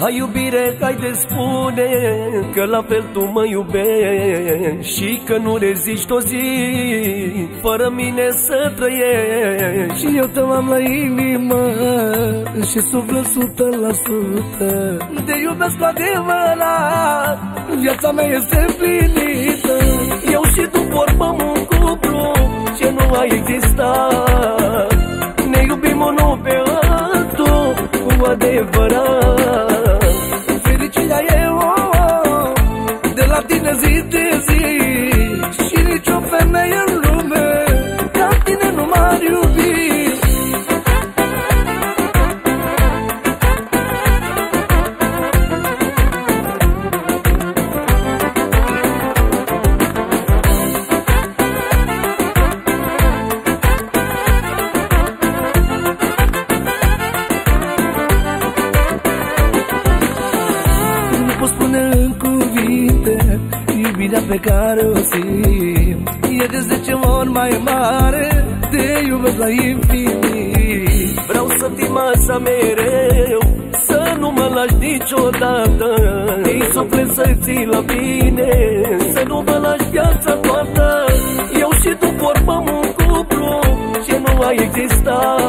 Hai iubire, hai de spune Că la fel tu mă iubești Și că nu reziști o zi Fără mine să trăiești. Și eu te am la inimă Și suflet sută la sută. Te iubesc cu adevărat Viața mea este împlinită. Eu și tu formăm un cuplu Ce nu a existat iubirea pe care o simt. E de zece ori mai mare Te iubesc la infinit. Vreau să fii masa mereu Să nu mă lași niciodată. Ei suflet să ții la mine Să nu mă lași viața toată. Eu și tu formăm un cuplu Ce nu a existat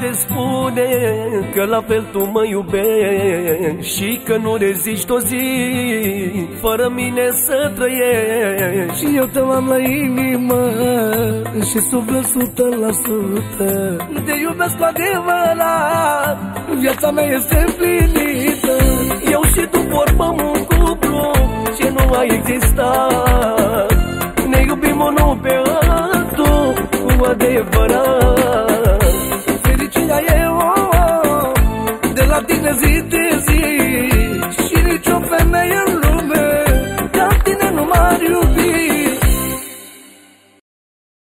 de spune Că la fel tu mă iubești Și că nu reziști o zi Fără mine să trăiești. Și eu te am la inimă Și suflet sută la sută. Te iubesc cu adevărat Viața mea este împlinită. Eu și tu formăm un cuplu Ce nu a existat. Ne iubim unul pe altul Cu adevărat a ti